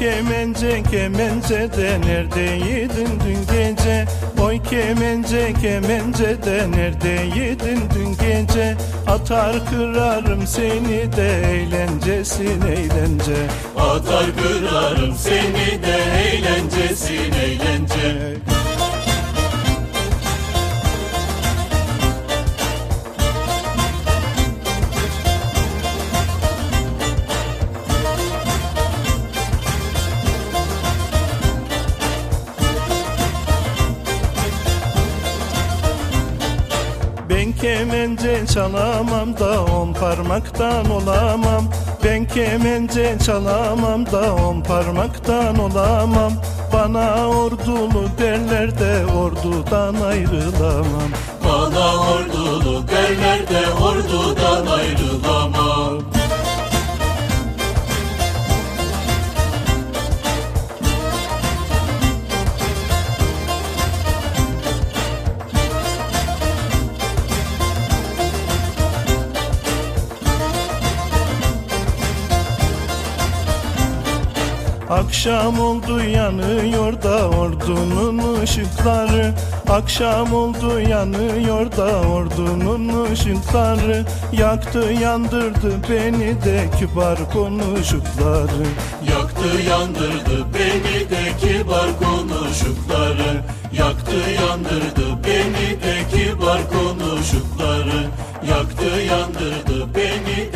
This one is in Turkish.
kemence kemence de neredeydin dün gece? Oy kemence kemence de neredeydin dün gece? Atar kırarım seni de eğlencesin eğlence. Atar kırarım seni de eğlencesin eğlence Ben kemence çalamam da on parmaktan olamam. Ben kemence çalamam da on parmaktan olamam. Bana ordulu derler de ordudan ayrılamam. Bana ordulu derler de ordudan Akşam oldu yanıyor da ordunun ışıkları. Akşam oldu yanıyor da ordunun ışıkları. Yaktı yandırdı beni de kibar konuşukları. Yaktı yandırdı beni de kibar konuşukları. Yaktı yandırdı beni de kibar konuşukları. Yaktı yandırdı beni